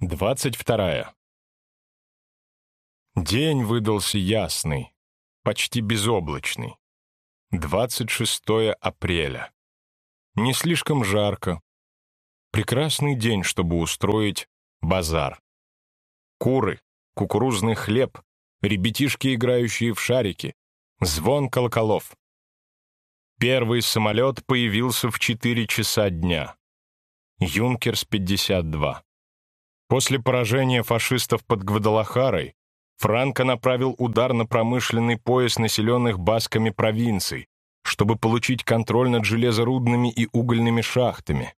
22. День выдался ясный, почти безоблачный. 26 апреля. Не слишком жарко. Прекрасный день, чтобы устроить базар. Куры, кукурузный хлеб, ребятишки, играющие в шарики, звон колоколов. Первый самолет появился в 4 часа дня. Юнкерс-52. После поражения фашистов под Гвадалахарой Франко направил удар на промышленный пояс населенных басками провинций, чтобы получить контроль над железорудными и угольными шахтами.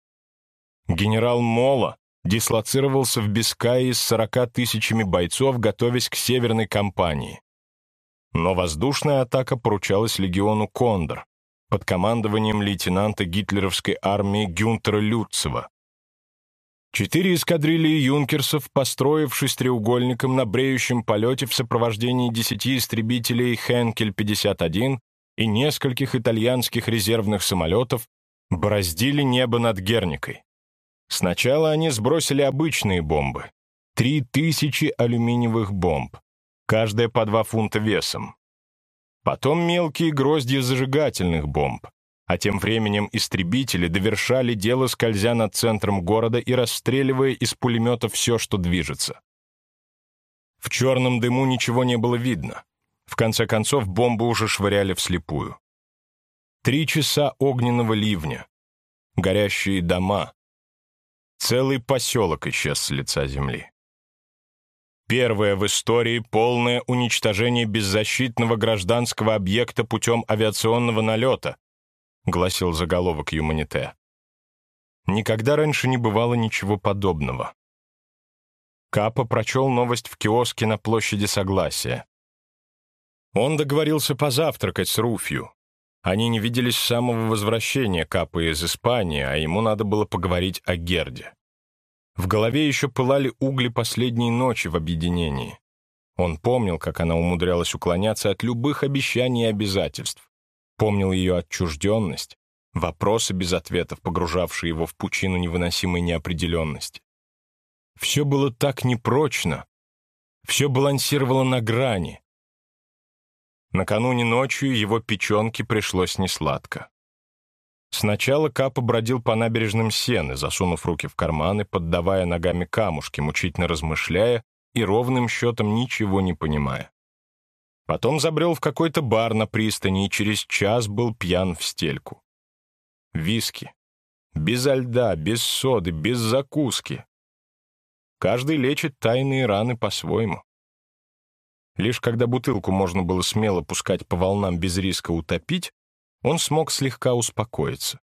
Генерал Мола дислоцировался в Бискайе с 40 тысячами бойцов, готовясь к северной кампании. Но воздушная атака поручалась легиону «Кондор» под командованием лейтенанта гитлеровской армии Гюнтера Люцева. Четыре эскадрильи юнкерсов, построившись треугольником на бреющем полете в сопровождении десяти истребителей «Хенкель-51» и нескольких итальянских резервных самолетов, бороздили небо над Герникой. Сначала они сбросили обычные бомбы. Три тысячи алюминиевых бомб, каждая по два фунта весом. Потом мелкие гроздья зажигательных бомб, а тем временем истребители довершали дело, скользя над центром города и расстреливая из пулемета все, что движется. В черном дыму ничего не было видно. В конце концов, бомбы уже швыряли вслепую. Три часа огненного ливня. Горящие дома. Целый поселок исчез с лица земли. Первое в истории полное уничтожение беззащитного гражданского объекта путем авиационного налета, — гласил заголовок «Юманите». Никогда раньше не бывало ничего подобного. Капа прочел новость в киоске на площади Согласия. Он договорился позавтракать с Руфью. Они не виделись с самого возвращения Капа из Испании, а ему надо было поговорить о Герде. В голове еще пылали угли последней ночи в объединении. Он помнил, как она умудрялась уклоняться от любых обещаний и обязательств помнил ее отчужденность, вопросы без ответов, погружавшие его в пучину невыносимой неопределенности. Все было так непрочно, все балансировало на грани. Накануне ночью его печенке пришлось несладко. Сначала Капа бродил по набережным Сены, засунув руки в карманы, поддавая ногами камушки, мучительно размышляя и ровным счетом ничего не понимая. Потом забрел в какой-то бар на пристани и через час был пьян в стельку. Виски. Без льда, без соды, без закуски. Каждый лечит тайные раны по-своему. Лишь когда бутылку можно было смело пускать по волнам без риска утопить, он смог слегка успокоиться.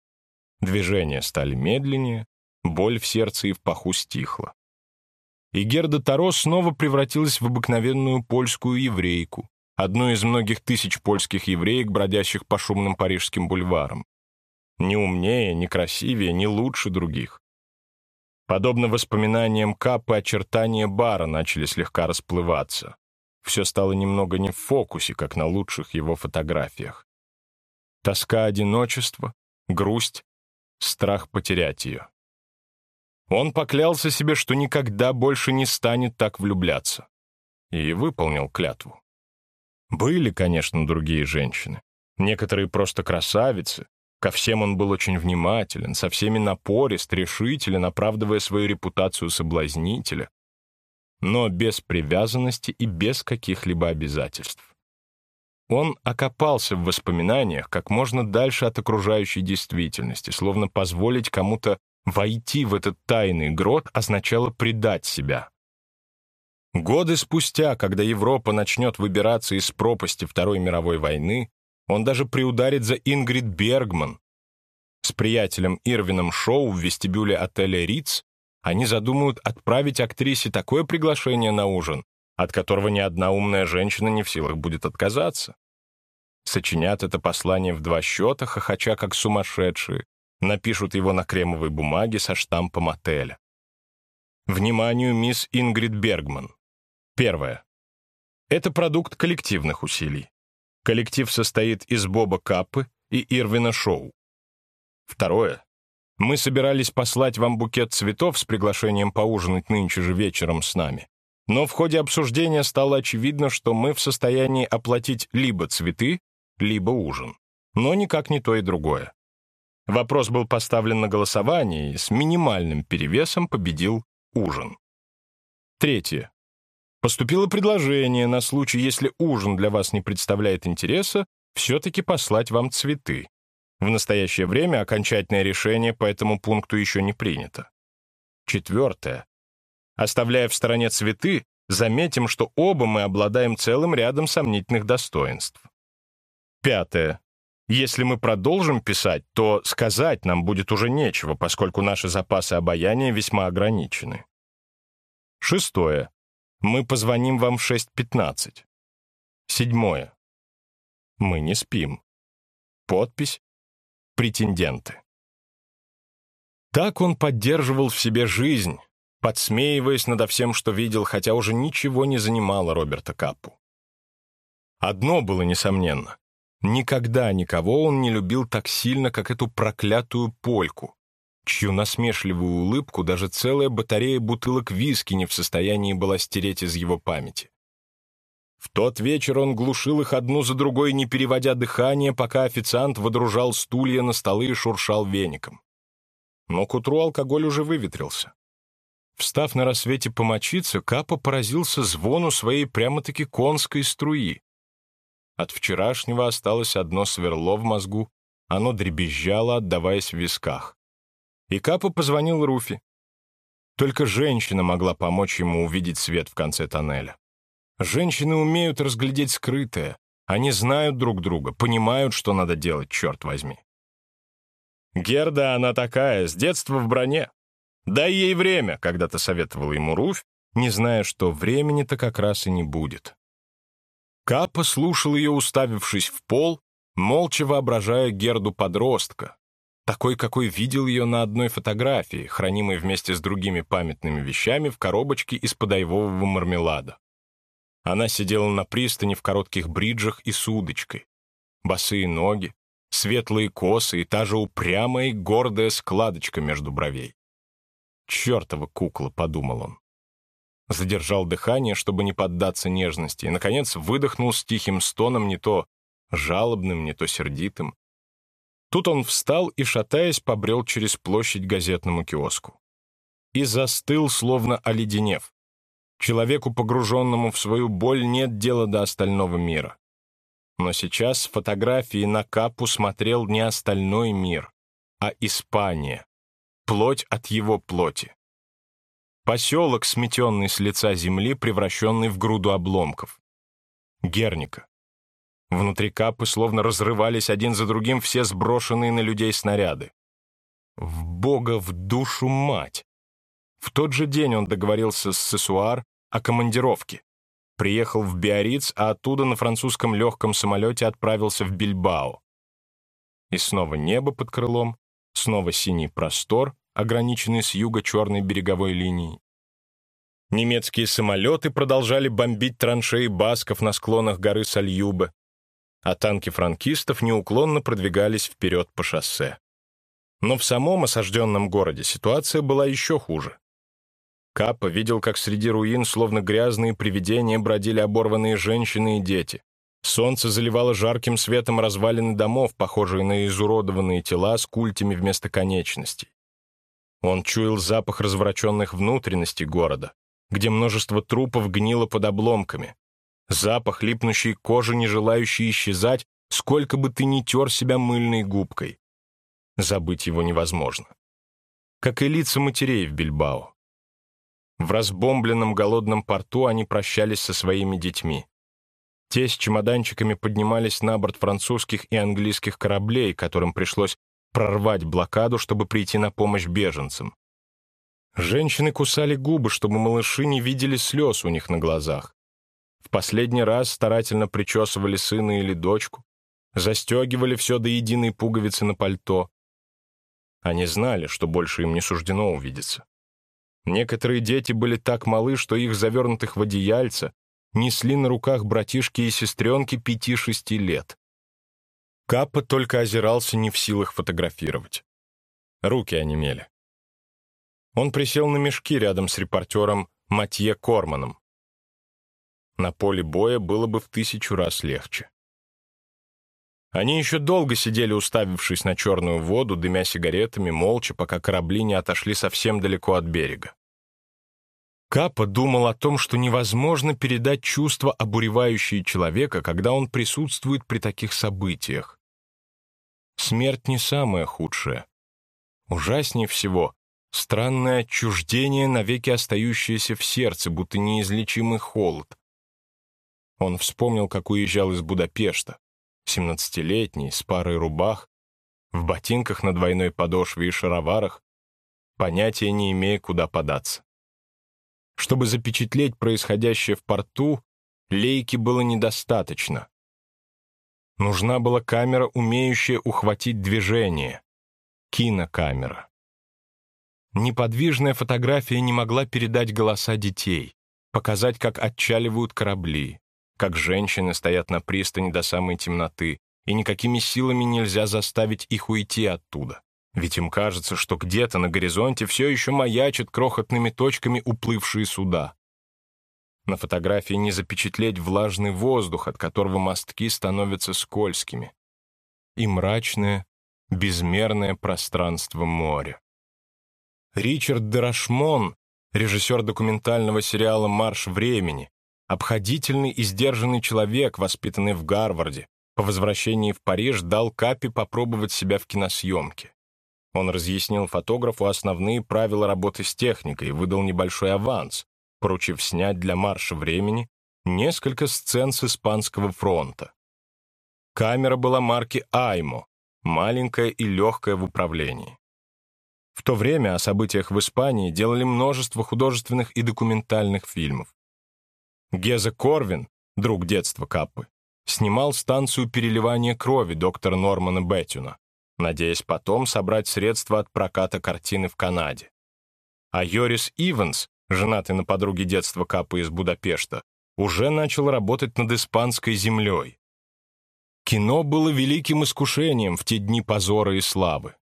Движения стали медленнее, боль в сердце и в паху стихла. И Герда Таро снова превратилась в обыкновенную польскую еврейку, одну из многих тысяч польских евреек, бродящих по шумным парижским бульварам. Не умнее, не красивее, не лучше других. Подобно воспоминаниям Капы, очертания бара начали слегка расплываться. Все стало немного не в фокусе, как на лучших его фотографиях. Тоска одиночества, грусть, страх потерять ее. Он поклялся себе, что никогда больше не станет так влюбляться. И выполнил клятву. Были, конечно, другие женщины. Некоторые просто красавицы. Ко всем он был очень внимателен, со всеми напорист, решителен, оправдывая свою репутацию соблазнителя. Но без привязанности и без каких-либо обязательств. Он окопался в воспоминаниях как можно дальше от окружающей действительности, словно позволить кому-то войти в этот тайный грот означало предать себя. Годы спустя, когда Европа начнет выбираться из пропасти Второй мировой войны, он даже приударит за Ингрид Бергман. С приятелем Ирвином Шоу в вестибюле отеля «Риц» они задумают отправить актрисе такое приглашение на ужин, от которого ни одна умная женщина не в силах будет отказаться. Сочинят это послание в два счета, хохоча как сумасшедшие, напишут его на кремовой бумаге со штампом отеля. Вниманию мисс Ингрид Бергман. Первое. Это продукт коллективных усилий. Коллектив состоит из Боба Каппы и Ирвина Шоу. Второе. Мы собирались послать вам букет цветов с приглашением поужинать нынче же вечером с нами. Но в ходе обсуждения стало очевидно, что мы в состоянии оплатить либо цветы, либо ужин. Но никак не то и другое. Вопрос был поставлен на голосование, и с минимальным перевесом победил ужин. Третье. Поступило предложение на случай, если ужин для вас не представляет интереса, все-таки послать вам цветы. В настоящее время окончательное решение по этому пункту еще не принято. Четвертое. Оставляя в стороне цветы, заметим, что оба мы обладаем целым рядом сомнительных достоинств. Пятое. Если мы продолжим писать, то сказать нам будет уже нечего, поскольку наши запасы обаяния весьма ограничены. Шестое. Мы позвоним вам в 6.15. Седьмое. Мы не спим. Подпись «Претенденты». Так он поддерживал в себе жизнь, подсмеиваясь надо всем, что видел, хотя уже ничего не занимало Роберта Каппу. Одно было несомненно. Никогда никого он не любил так сильно, как эту проклятую польку, чью насмешливую улыбку даже целая батарея бутылок виски не в состоянии была стереть из его памяти. В тот вечер он глушил их одну за другой, не переводя дыхание, пока официант водружал стулья на столы и шуршал веником. Но к утру алкоголь уже выветрился. Встав на рассвете помочиться, Капа поразился звону своей прямо-таки конской струи. От вчерашнего осталось одно сверло в мозгу, оно дребезжало, отдаваясь в висках. И Капа позвонил Руфи. Только женщина могла помочь ему увидеть свет в конце тоннеля. Женщины умеют разглядеть скрытое. Они знают друг друга, понимают, что надо делать, черт возьми. Герда она такая, с детства в броне. Дай ей время, когда-то советовала ему Руфь, не зная, что времени-то как раз и не будет. Капа слушал ее, уставившись в пол, молча воображая Герду подростка, такой, какой видел ее на одной фотографии, хранимой вместе с другими памятными вещами в коробочке из-под айвового мармелада. Она сидела на пристани в коротких бриджах и с удочкой. Босые ноги, светлые косы и та же упрямая и гордая складочка между бровей. «Чертова кукла», — подумал он задержал дыхание, чтобы не поддаться нежности, и, наконец, выдохнул с тихим стоном, не то жалобным, не то сердитым. Тут он встал и, шатаясь, побрел через площадь газетному киоску. И застыл, словно оледенев. Человеку, погруженному в свою боль, нет дела до остального мира. Но сейчас фотографии на капу смотрел не остальной мир, а Испания, плоть от его плоти. Поселок, сметенный с лица земли, превращенный в груду обломков. Герника. Внутри капы словно разрывались один за другим все сброшенные на людей снаряды. В бога в душу мать! В тот же день он договорился с Сесуар о командировке. Приехал в Биарриц, а оттуда на французском легком самолете отправился в Бильбао. И снова небо под крылом, снова синий простор, ограниченный с юга черной береговой линией. Немецкие самолеты продолжали бомбить траншеи басков на склонах горы Сальюбе, а танки франкистов неуклонно продвигались вперед по шоссе. Но в самом осажденном городе ситуация была еще хуже. Капа видел, как среди руин, словно грязные привидения, бродили оборванные женщины и дети. Солнце заливало жарким светом развалины домов, похожие на изуродованные тела с культями вместо конечностей. Он чуял запах развороченных внутренностей города, где множество трупов гнило под обломками. Запах липнущей кожи, не желающий исчезать, сколько бы ты ни тер себя мыльной губкой. Забыть его невозможно. Как и лица матерей в Бильбао. В разбомбленном голодном порту они прощались со своими детьми. Те с чемоданчиками поднимались на борт французских и английских кораблей, которым пришлось прорвать блокаду, чтобы прийти на помощь беженцам. Женщины кусали губы, чтобы малыши не видели слез у них на глазах. В последний раз старательно причесывали сына или дочку, застегивали все до единой пуговицы на пальто. Они знали, что больше им не суждено увидеться. Некоторые дети были так малы, что их, завернутых в одеяльца, несли на руках братишки и сестренки пяти-шести лет. Капа только озирался не в силах фотографировать. руки онемели. Он присел на мешки рядом с репортером Матье Корманом. На поле боя было бы в тысячу раз легче. Они еще долго сидели, уставившись на черную воду, дымя сигаретами, молча, пока корабли не отошли совсем далеко от берега. Капа думал о том, что невозможно передать чувства, обуревающие человека, когда он присутствует при таких событиях. Смерть не самое худшее. Ужаснее всего — странное отчуждение, навеки остающееся в сердце, будто неизлечимый холод. Он вспомнил, как уезжал из Будапешта, семнадцатилетний, с парой рубах, в ботинках на двойной подошве и шароварах, понятия не имея, куда податься. Чтобы запечатлеть происходящее в порту, лейки было недостаточно. Нужна была камера, умеющая ухватить движение. Кинокамера. Неподвижная фотография не могла передать голоса детей, показать, как отчаливают корабли, как женщины стоят на пристани до самой темноты, и никакими силами нельзя заставить их уйти оттуда. Ведь им кажется, что где-то на горизонте все еще маячат крохотными точками уплывшие суда. На фотографии не запечатлеть влажный воздух, от которого мостки становятся скользкими. И мрачное, безмерное пространство моря. Ричард Дерашмон, режиссер документального сериала «Марш времени», обходительный и сдержанный человек, воспитанный в Гарварде, по возвращении в Париж дал Капи попробовать себя в киносъемке. Он разъяснил фотографу основные правила работы с техникой и выдал небольшой аванс, поручив снять для марша времени несколько сцен с Испанского фронта. Камера была марки «Аймо», маленькая и легкая в управлении. В то время о событиях в Испании делали множество художественных и документальных фильмов. Геза Корвин, друг детства Каппы, снимал станцию переливания крови доктора Нормана Беттюна надеясь потом собрать средства от проката картины в Канаде. А Йорис Иванс, женатый на подруге детства Капы из Будапешта, уже начал работать над испанской землей. Кино было великим искушением в те дни позора и славы.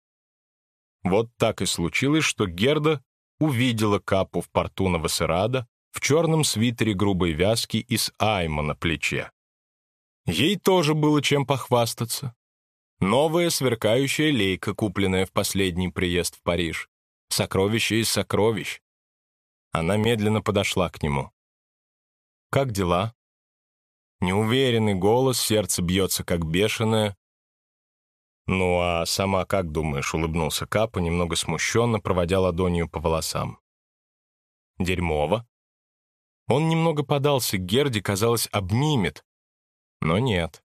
Вот так и случилось, что Герда увидела Капу в порту Новосерада в черном свитере грубой вязки и с айма на плече. Ей тоже было чем похвастаться. Новая сверкающая лейка, купленная в последний приезд в Париж. Сокровище из сокровищ. Она медленно подошла к нему. «Как дела?» Неуверенный голос, сердце бьется как бешеное. «Ну а сама как думаешь?» — улыбнулся Капа, немного смущенно, проводя ладонью по волосам. «Дерьмово?» Он немного подался к Герде, казалось, обнимет. Но нет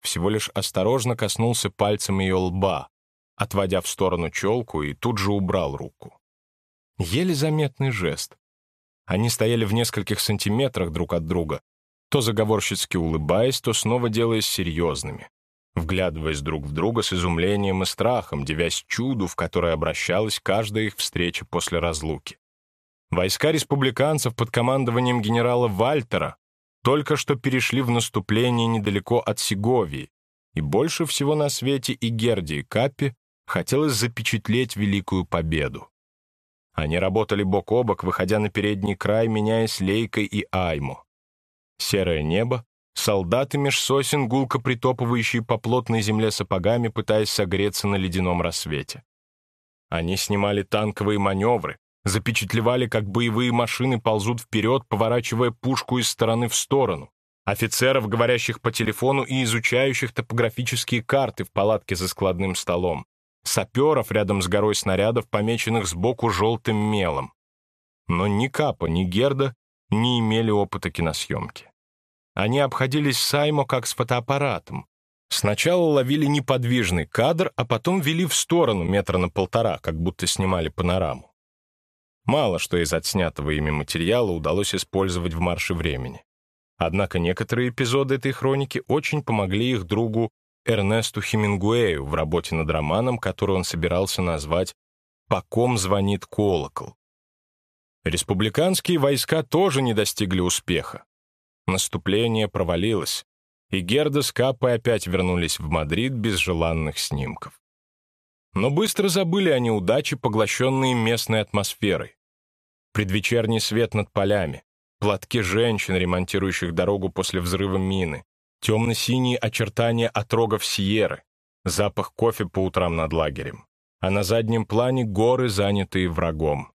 всего лишь осторожно коснулся пальцем ее лба, отводя в сторону челку и тут же убрал руку. Еле заметный жест. Они стояли в нескольких сантиметрах друг от друга, то заговорщицки улыбаясь, то снова делаясь серьезными, вглядываясь друг в друга с изумлением и страхом, девясь чуду, в которое обращалась каждая их встреча после разлуки. Войска республиканцев под командованием генерала Вальтера только что перешли в наступление недалеко от Сеговии, и больше всего на свете и Герди, и Каппи хотелось запечатлеть великую победу. Они работали бок о бок, выходя на передний край, меняясь Лейкой и Айму. Серое небо, солдаты меж сосен, гулко притопывающие по плотной земле сапогами, пытаясь согреться на ледяном рассвете. Они снимали танковые маневры, запечатлевали, как боевые машины ползут вперед, поворачивая пушку из стороны в сторону, офицеров, говорящих по телефону и изучающих топографические карты в палатке за складным столом, саперов рядом с горой снарядов, помеченных сбоку желтым мелом. Но ни Капа, ни Герда не имели опыта киносъемки. Они обходились Саймо как с фотоаппаратом. Сначала ловили неподвижный кадр, а потом вели в сторону метра на полтора, как будто снимали панораму. Мало что из отснятого ими материала удалось использовать в «Марше времени». Однако некоторые эпизоды этой хроники очень помогли их другу Эрнесту Хемингуэю в работе над романом, который он собирался назвать «По ком звонит колокол». Республиканские войска тоже не достигли успеха. Наступление провалилось, и Герда с Капой опять вернулись в Мадрид без желанных снимков. Но быстро забыли о неудаче, поглощенные местной атмосферой. Предвечерний свет над полями, платки женщин, ремонтирующих дорогу после взрыва мины, темно-синие очертания отрогов Сьерры, запах кофе по утрам над лагерем, а на заднем плане горы, занятые врагом.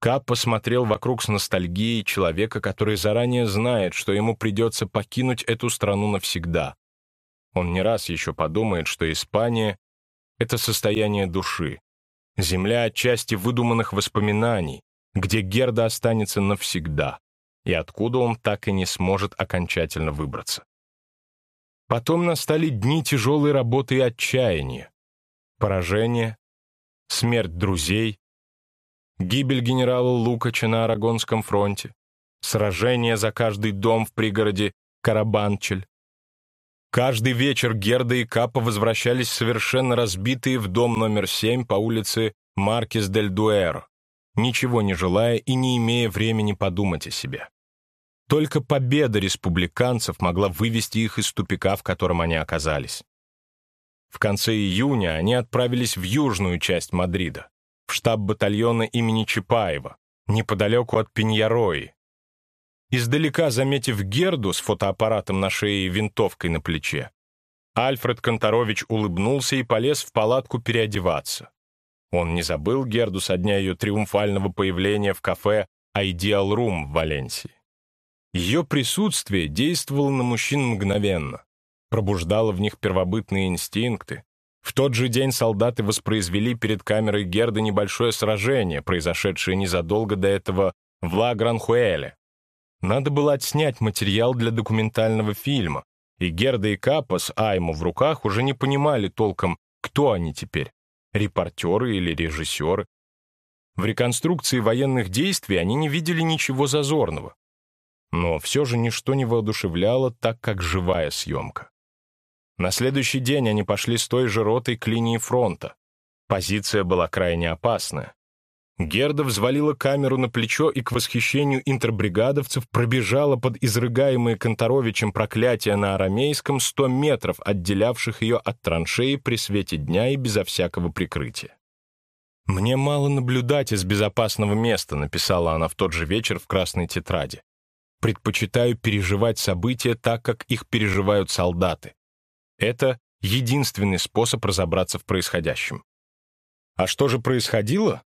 Кап посмотрел вокруг с ностальгией человека, который заранее знает, что ему придется покинуть эту страну навсегда. Он не раз еще подумает, что Испания — это состояние души, земля отчасти выдуманных воспоминаний, где Герда останется навсегда, и откуда он так и не сможет окончательно выбраться. Потом настали дни тяжелой работы и отчаяния, поражение, смерть друзей, гибель генерала Лукача на Арагонском фронте, сражение за каждый дом в пригороде Карабанчель. Каждый вечер Герда и Капа возвращались совершенно разбитые в дом номер 7 по улице Маркес дель Дуэро, ничего не желая и не имея времени подумать о себе. Только победа республиканцев могла вывести их из тупика, в котором они оказались. В конце июня они отправились в южную часть Мадрида, в штаб батальона имени Чапаева, неподалеку от Пиньярои. Издалека заметив Герду с фотоаппаратом на шее и винтовкой на плече, Альфред Конторович улыбнулся и полез в палатку переодеваться. Он не забыл Герду со дня ее триумфального появления в кафе «Ideal Room» в Валенсии. Ее присутствие действовало на мужчин мгновенно, пробуждало в них первобытные инстинкты, в тот же день солдаты воспроизвели перед камерой Герды небольшое сражение, произошедшее незадолго до этого в Ла-Гранхуэле. Надо было отснять материал для документального фильма, и Герда и Капа с Айму в руках уже не понимали толком, кто они теперь — репортеры или режиссеры. В реконструкции военных действий они не видели ничего зазорного. Но все же ничто не воодушевляло так, как живая съемка. На следующий день они пошли с той же ротой к линии фронта. Позиция была крайне опасная. Герда взвалила камеру на плечо и к восхищению интербригадовцев пробежала под изрыгаемые Конторовичем проклятия на арамейском 100 метров, отделявших ее от траншеи при свете дня и безо всякого прикрытия. «Мне мало наблюдать из безопасного места», написала она в тот же вечер в красной тетради. «Предпочитаю переживать события так, как их переживают солдаты. Это единственный способ разобраться в происходящем. А что же происходило?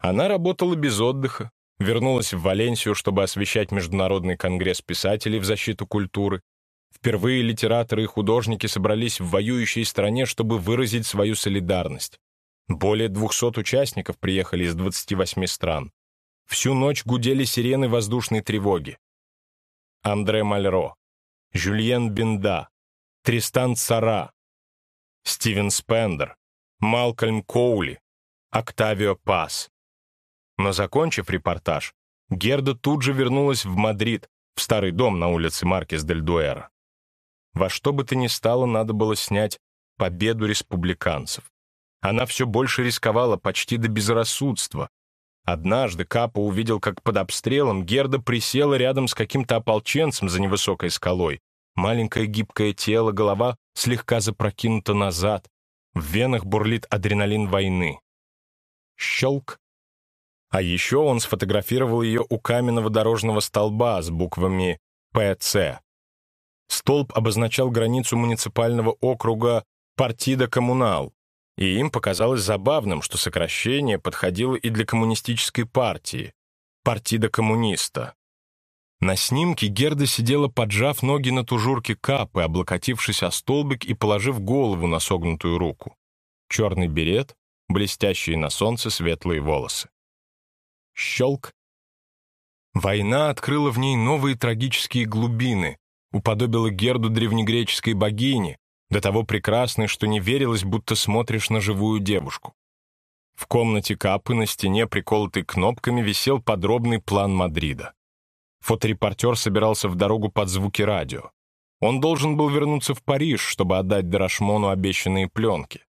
Она работала без отдыха, вернулась в Валенсию, чтобы освещать Международный конгресс писателей в защиту культуры. Впервые литераторы и художники собрались в воюющей стране, чтобы выразить свою солидарность. Более 200 участников приехали из 28 стран. Всю ночь гудели сирены воздушной тревоги. Андре Мальро, Жюльен Бенда, Тристан Тцара, Стивен Спендер, Малкольм Коули, Октавио Пас. Но закончив репортаж, Герда тут же вернулась в Мадрид, в старый дом на улице Маркес дель Дуэро. Во что бы то ни стало, надо было снять победу республиканцев. Она все больше рисковала почти до безрассудства. Однажды Капа увидел, как под обстрелом Герда присела рядом с каким-то ополченцем за невысокой скалой, Маленькое гибкое тело, голова слегка запрокинута назад. В венах бурлит адреналин войны. Щелк. А еще он сфотографировал ее у каменного дорожного столба с буквами «ПЦ». Столб обозначал границу муниципального округа «Партида Коммунал», и им показалось забавным, что сокращение подходило и для коммунистической партии «Партида коммуниста». На снимке Герда сидела, поджав ноги на тужурке капы, облокотившись о столбик и положив голову на согнутую руку. Черный берет, блестящие на солнце светлые волосы. Щелк. Война открыла в ней новые трагические глубины, уподобила Герду древнегреческой богине, до того прекрасной, что не верилось, будто смотришь на живую девушку. В комнате Капы на стене, приколотой кнопками, висел подробный план Мадрида. Фоторепортер собирался в дорогу под звуки радио. Он должен был вернуться в Париж, чтобы отдать Дарашмону обещанные пленки.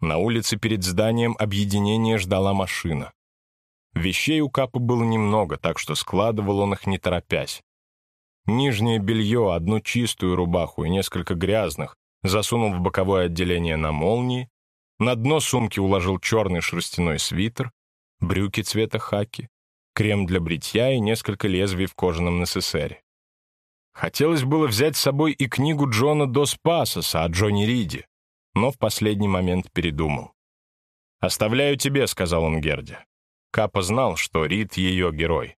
На улице перед зданием объединения ждала машина. Вещей у Капы было немного, так что складывал он их не торопясь. Нижнее белье, одну чистую рубаху и несколько грязных засунул в боковое отделение на молнии, На дно сумки уложил черный шерстяной свитер, брюки цвета хаки, крем для бритья и несколько лезвий в кожаном НССР. Хотелось было взять с собой и книгу Джона Дос Пасоса о Джонни Риде, но в последний момент передумал. «Оставляю тебе», — сказал он Герде. Капа знал, что Рид — ее герой.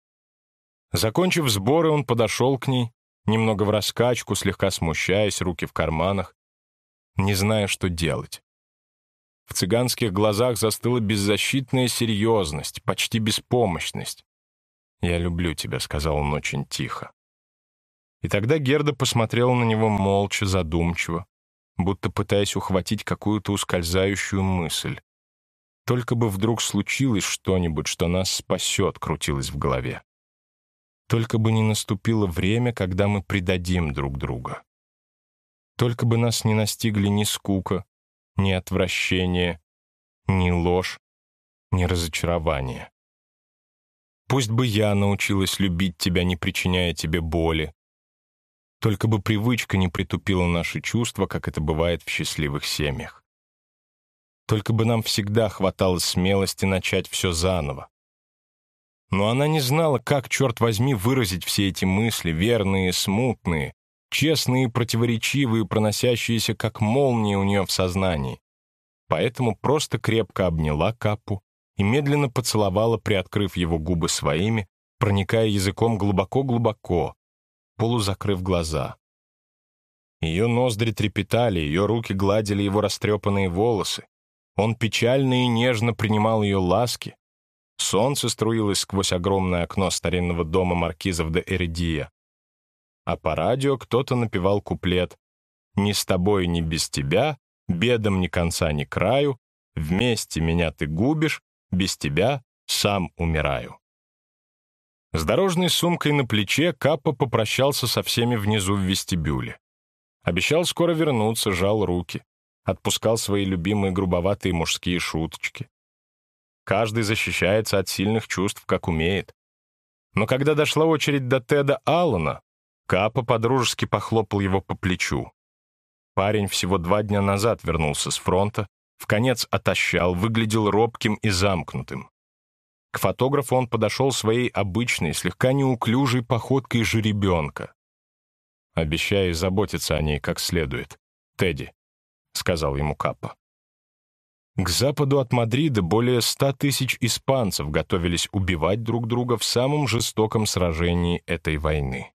Закончив сборы, он подошел к ней, немного в раскачку, слегка смущаясь, руки в карманах, не зная, что делать. В цыганских глазах застыла беззащитная серьезность, почти беспомощность. «Я люблю тебя», — сказал он очень тихо. И тогда Герда посмотрела на него молча, задумчиво, будто пытаясь ухватить какую-то ускользающую мысль. Только бы вдруг случилось что-нибудь, что нас спасет, крутилось в голове. Только бы не наступило время, когда мы предадим друг друга. Только бы нас не настигли ни скука, ни отвращение, ни ложь, ни разочарование. Пусть бы я научилась любить тебя, не причиняя тебе боли. Только бы привычка не притупила наши чувства, как это бывает в счастливых семьях. Только бы нам всегда хватало смелости начать все заново. Но она не знала, как, черт возьми, выразить все эти мысли, верные, смутные, честные, противоречивые, проносящиеся как молнии у нее в сознании. Поэтому просто крепко обняла Капу и медленно поцеловала, приоткрыв его губы своими, проникая языком глубоко-глубоко, полузакрыв глаза. Ее ноздри трепетали, ее руки гладили его растрепанные волосы. Он печально и нежно принимал ее ласки. Солнце струилось сквозь огромное окно старинного дома маркизов де Эридия а по радио кто-то напевал куплет «Ни с тобой, ни без тебя, бедом ни конца, ни краю, вместе меня ты губишь, без тебя сам умираю». С дорожной сумкой на плече Каппа попрощался со всеми внизу в вестибюле. Обещал скоро вернуться, жал руки, отпускал свои любимые грубоватые мужские шуточки. Каждый защищается от сильных чувств, как умеет. Но когда дошла очередь до Теда Аллана, Капа подружески похлопал его по плечу. Парень всего два дня назад вернулся с фронта, в конец отощал, выглядел робким и замкнутым. К фотографу он подошел своей обычной, слегка неуклюжей походкой жеребенка. «Обещаю заботиться о ней как следует. Тедди», — сказал ему Капа. К западу от Мадрида более ста тысяч испанцев готовились убивать друг друга в самом жестоком сражении этой войны.